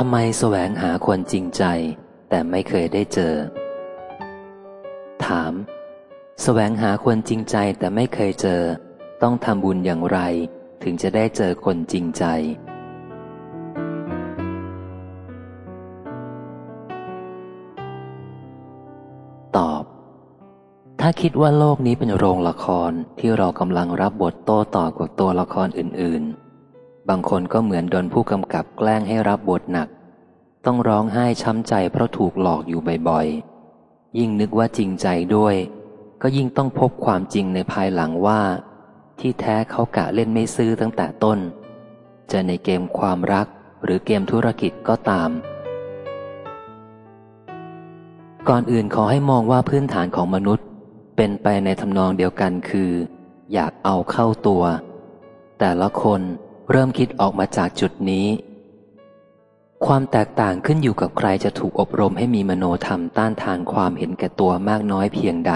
ทำไมแสวงหาคนจริงใจ แต่ไม่เคยได้เจอ ถาม แสวงหาคนจริงใจแต่ไม่เคยเจอ ต้องทำบุญอย่างไร ถึงจะได้เจอคนจริงใจ ตอบ ถ้าคิดว่าโลกนี้เป็นโรงละครที่เรากำลังรับบทโต้ตอบกับตัวละครอื่น ๆ บางคนก็เหมือนโดนผู้กำกับแกล้งให้รับบทหนัก ต้องร้องไห้ช้ำใจเพราะถูกหลอกอยู่บ่อยๆ ยิ่งนึกว่าจริงใจด้วย ก็ยิ่งต้องพบความจริงในภายหลังว่า ที่แท้เขากะเล่นไม่ซื้อตั้งแต่ต้น จะในเกมความรักหรือเกมธุรกิจก็ตาม ก่อนอื่นขอให้มองว่าพื้นฐานของมนุษย์ เป็นไปในทำนองเดียวกันคือ อยากเอาเข้าตัว แต่ละคน เริ่มคิดออกมาจากจุดนี้ ความแตกต่างขึ้นอยู่กับใครจะถูกอบรมให้มีมโนธรรมต้านทานความเห็นแก่ตัวมากน้อยเพียงใด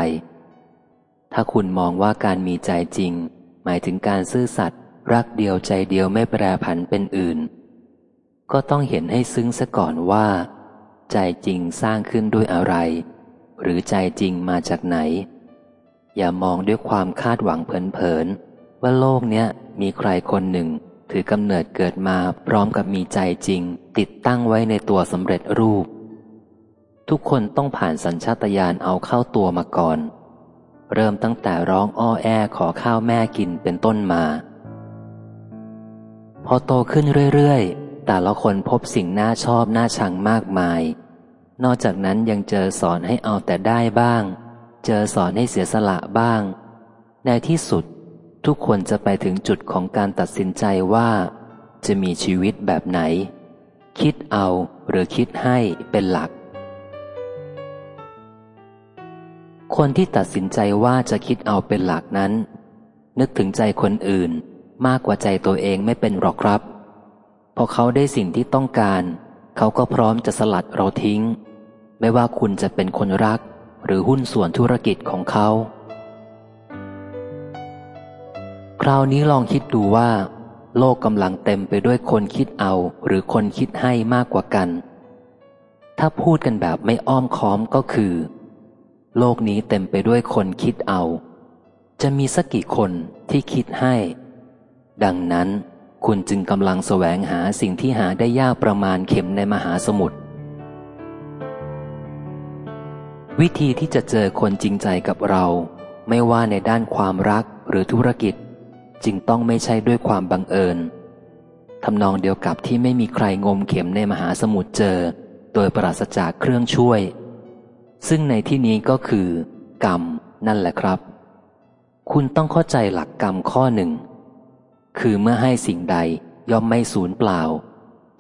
ถ้าคุณมองว่าการมีใจจริง หมายถึงการซื่อสัตย์รักเดียวใจเดียวไม่แปรผันเป็นอื่น ก็ต้องเห็นให้ซึ้งซะก่อนว่า ใจจริงสร้างขึ้นด้วยอะไร หรือใจจริงมาจากไหน อย่ามองด้วยความคาดหวังเพลินๆว่าโลกเนี้ยมีใครคนหนึ่ง ถือกำเนิดเกิดมาพร้อมกับมีใจจริง ติดตั้งไว้ในตัวสำเร็จรูป ทุกคนต้องผ่านสัญชาตญาณเอาเข้าตัวมาก่อน เริ่มตั้งแต่ร้องอ้อแอขอข้าวแม่กินเป็นต้นมา พอโตขึ้นเรื่อยๆ แต่ละคนพบสิ่งน่าชอบน่าชังมากมาย นอกจากนั้นยังเจอสอนให้เอาแต่ได้บ้าง เจอสอนให้เสียสละบ้าง ในที่สุด ทุกคนจะไปถึงจุดของการตัดสินใจว่า จะมีชีวิตแบบไหน คิดเอาหรือคิดให้เป็นหลัก คนที่ตัดสินใจว่าจะคิดเอาเป็นหลักนั้น นึกถึงใจคนอื่นมากกว่าใจตัวเองไม่เป็นหรอกครับ พอเขาได้สิ่งที่ต้องการ เขาก็พร้อมจะสลัดเราทิ้ง ไม่ว่าคุณจะเป็นคนรัก หรือหุ้นส่วนธุรกิจของเขา คราวนี้ลองคิดดูว่า โลกกำลังเต็มไปด้วยคนคิดเอาหรือคนคิดให้มากกว่ากัน ถ้าพูดกันแบบไม่อ้อมค้อมก็คือ โลกนี้เต็มไปด้วยคนคิดเอา จะมีสักกี่คนที่คิดให้ ดังนั้นคุณจึงกำลังแสวงหาสิ่งที่หาได้ยากประมาณเข็มในมหาสมุทรวิธีที่จะเจอคนจริงใจกับเรา ไม่ว่าในด้านความรักหรือธุรกิจ จึงต้องไม่ใช่ด้วยความบังเอิญทำนองเดียวกับที่ไม่มีใครงมเข็มในมหาสมุทรเจอ โดยปราศจากเครื่องช่วย ซึ่งในที่นี้ก็คือ กรรมนั่นแหละครับ คุณต้องเข้าใจหลักกรรมข้อหนึ่ง คือเมื่อให้สิ่งใดย่อมไม่สูญเปล่า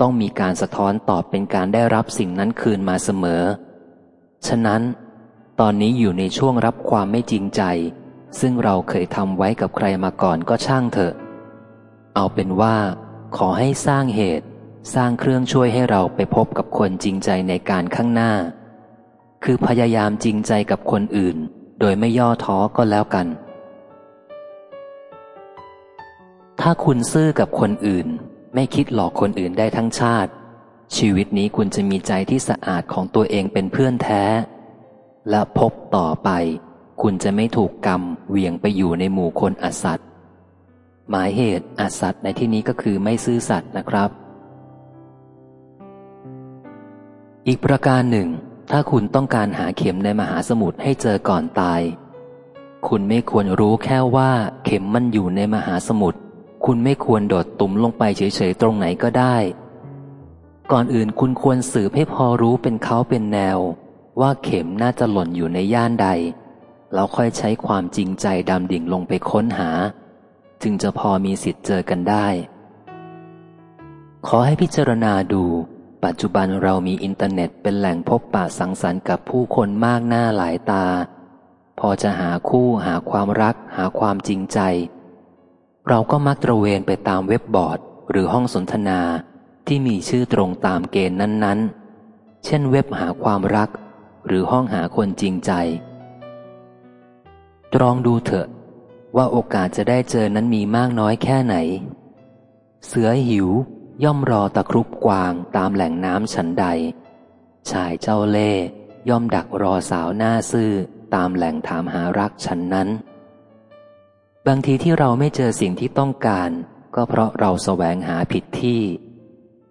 ต้องมีการสะท้อนตอบเป็นการได้รับสิ่งนั้นคืนมาเสมอ ฉะนั้น ตอนนี้อยู่ในช่วงรับความไม่จริงใจ ซึ่งเราเคยทำไว้กับใครมาก่อนก็ช่างเถอะ เอาเป็นว่า ขอให้สร้างเหตุ สร้างเครื่องช่วยให้เราไปพบกับคนจริงใจในการข้างหน้า คือพยายามจริงใจกับคนอื่น โดยไม่ย่อท้อก็แล้วกัน ถ้าคุณซื่อกับคนอื่น ไม่คิดหลอกคนอื่นได้ทั้งชาติ ชีวิตนี้คุณจะมีใจที่สะอาดของตัวเองเป็นเพื่อนแท้ และพบต่อไป คุณจะไม่ถูกกรรมเหวี่ยงไปอยู่ในหมู่คนอสัตย์หมายเหตุอสัตย์ในที่นี้ก็คือไม่ซื่อสัตย์นะครับ อีกประการหนึ่ง ถ้าคุณต้องการหาเข็มในมหาสมุทรให้เจอก่อนตาย คุณไม่ควรรู้แค่ว่าเข็มมันอยู่ในมหาสมุทรคุณไม่ควรโดดตุ่มลงไปเฉยๆตรงไหนก็ได้ ก่อนอื่นคุณควรสืบให้พอรู้เป็นเขาเป็นแนว ว่าเข็มน่าจะหล่นอยู่ในย่านใด แล้วค่อยใช้ความจริงใจดำดิ่งลงไปค้นหา จึงจะพอมีสิทธิ์เจอกันได้ ขอให้พิจารณาดู ปัจจุบันเรามีอินเทอร์เน็ตเป็นแหล่งพบปะสังสรรค์กับผู้คนมากหน้าหลายตา พอจะหาคู่หาความรัก หาความจริงใจ เราก็มักตระเวนไปตามเว็บบอร์ด หรือห้องสนทนาที่มีชื่อตรงตามเกณฑ์นั้นๆ เช่นเว็บหาความรัก หรือห้องหาคนจริงใจ ตรองดูเถอะ ว่าโอกาสจะได้เจอนั้นมีมากน้อยแค่ไหน เสือหิวย่อมรอตะครุบกวางตามแหล่งน้ำฉันใด ชายเจ้าเล่ย่อมดักรอสาวหน้าซื่อตามแหล่งถามหารักฉันนั้น บางทีที่เราไม่เจอสิ่งที่ต้องการ ก็เพราะเราแสวงหาผิดที่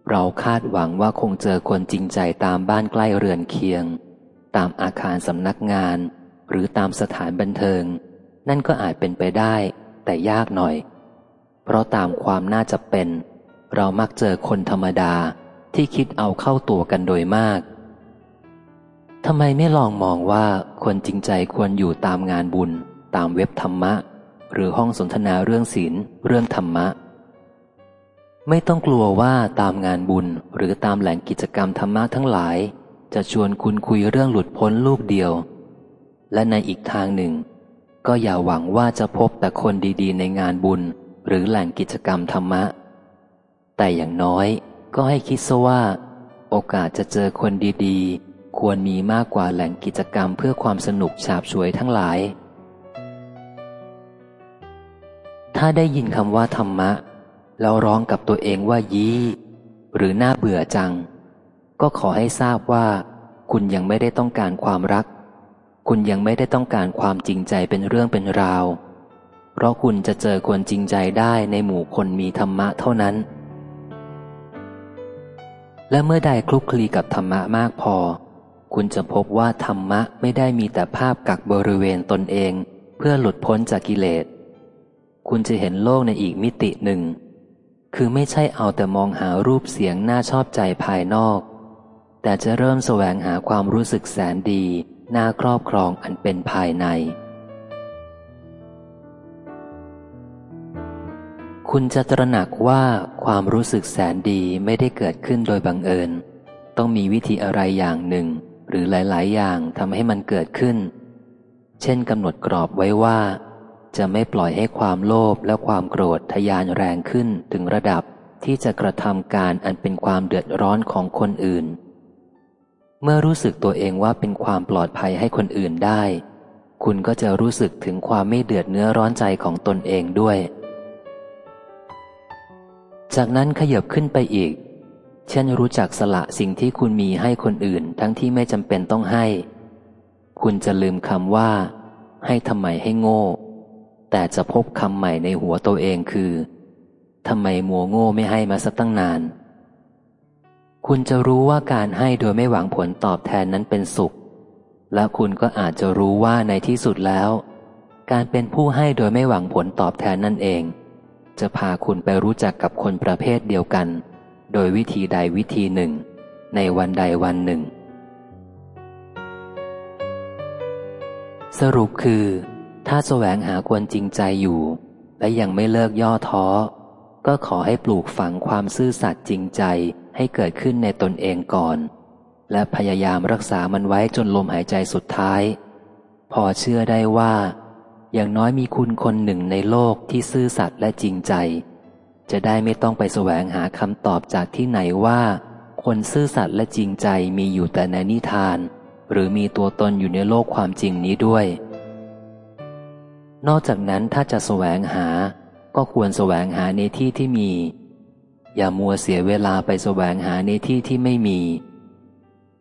เราคาดหวังว่าคงเจอคนจริงใจตามบ้านใกล้เรือนเคียง ตามอาคารสำนักงาน หรือตามสถานบันเทิง นั่นก็อาจเป็นไปได้ แต่ยากหน่อย เพราะตามความน่าจะเป็น เรามักเจอคนธรรมดาที่คิดเอาเข้าตัวกันโดยมากทำไมไม่ลองมองว่าคนจริงใจควรอยู่ตามงานบุญ ตามเว็บธรรมะ หรือห้องสนทนาเรื่องศีลเรื่องธรรมะ ไม่ต้องกลัวว่าตามงานบุญหรือตามแหล่งกิจกรรมธรรมะทั้งหลาย จะชวนคุณคุยเรื่องหลุดพ้นลูกเดียว และในอีกทางหนึ่ง ก็อย่าหวังว่าจะพบแต่คนดีๆ ในงานบุญ หรือแหล่งกิจกรรมธรรมะ แต่อย่างน้อยก็ให้คิดซะว่า โอกาสจะเจอคนดีๆ ควรมีมากกว่าแหล่งกิจกรรมเพื่อความสนุกฉาบฉวยทั้งหลาย ถ้าได้ยินคำว่าธรรมะ แล้วร้องกับตัวเองว่ายี้ หรือน่าเบื่อจัง ก็ขอให้ทราบว่า คุณยังไม่ได้ต้องการความรัก คุณยังไม่ได้ต้องการความจริงใจเป็นเรื่องเป็นราว เพราะคุณจะเจอคนจริงใจได้ในหมู่คนมีธรรมะเท่านั้น และเมื่อใดคลุกคลีกับธรรมะมากพอ คุณจะพบว่าธรรมะไม่ได้มีแต่ภาพกักบริเวณตนเอง เพื่อหลุดพ้นจากกิเลส คุณจะเห็นโลกในอีกมิติหนึ่ง คือไม่ใช่เอาแต่มองหารูปเสียงน่าชอบใจภายนอก แต่จะเริ่มแสวงหาความรู้สึกแสนดี น่าครอบครองอันเป็นภายใน คุณจะตระหนักว่าความรู้สึกแสนดีไม่ได้เกิดขึ้นโดยบังเอิญ ต้องมีวิธีอะไรอย่างหนึ่ง หรือหลาย ๆ อย่างทำให้มันเกิดขึ้น เช่นกำหนดกรอบไว้ว่า จะไม่ปล่อยให้ความโลภและความโกรธทยานแรงขึ้นถึงระดับที่จะกระทำการอันเป็นความเดือดร้อนของคนอื่น เมื่อรู้สึกตัวเองว่าเป็นความปลอดภัยให้คนอื่นได้ คุณก็จะรู้สึกถึงความไม่เดือดเนื้อร้อนใจของตนเองด้วย จากนั้นขยับขึ้นไปอีก เช่นรู้จักสละสิ่งที่คุณมีให้คนอื่น ทั้งที่ไม่จำเป็นต้องให้ คุณจะลืมคำว่า ให้ทำไมให้โง่ แต่จะพบคำใหม่ในหัวตัวเองคือทำไมมัวโง่ไม่ให้มาสักตั้งนาน คุณจะรู้ว่าการให้โดยไม่หวังผลตอบแทนนั้นเป็นสุข และคุณก็อาจจะรู้ว่าในที่สุดแล้ว การเป็นผู้ให้โดยไม่หวังผลตอบแทนนั่นเอง จะพาคุณไปรู้จักกับคนประเภทเดียวกัน โดยวิธีใดวิธีหนึ่ง ในวันใดวันหนึ่ง สรุปคือ ถ้าแสวงหาคนจริงใจอยู่ และยังไม่เลิกย่อท้อ ก็ขอให้ปลูกฝังความซื่อสัตย์จริงใจ ให้เกิดขึ้นในตนเองก่อน และพยายามรักษามันไว้จนลมหายใจสุดท้าย พอเชื่อได้ว่า อย่างน้อยมีคุณคนหนึ่งในโลกที่ซื่อสัตย์และจริงใจ จะได้ไม่ต้องไปแสวงหาคำตอบจากที่ไหนว่า คนซื่อสัตย์และจริงใจมีอยู่แต่ในนิทาน หรือมีตัวตนอยู่ในโลกความจริงนี้ด้วย นอกจากนั้นถ้าจะแสวงหาก็ควรแสวงหาในที่ที่มี อย่ามัวเสียเวลาไปแสวงหาในที่ที่ไม่มี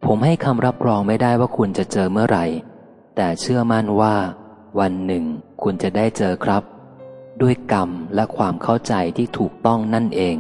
ผมให้คำรับรองไม่ได้ว่าคุณจะเจอเมื่อไหร่ แต่เชื่อมั่นว่า วันหนึ่งคุณจะได้เจอครับ ด้วยกรรมและความเข้าใจที่ถูกต้องนั่นเอง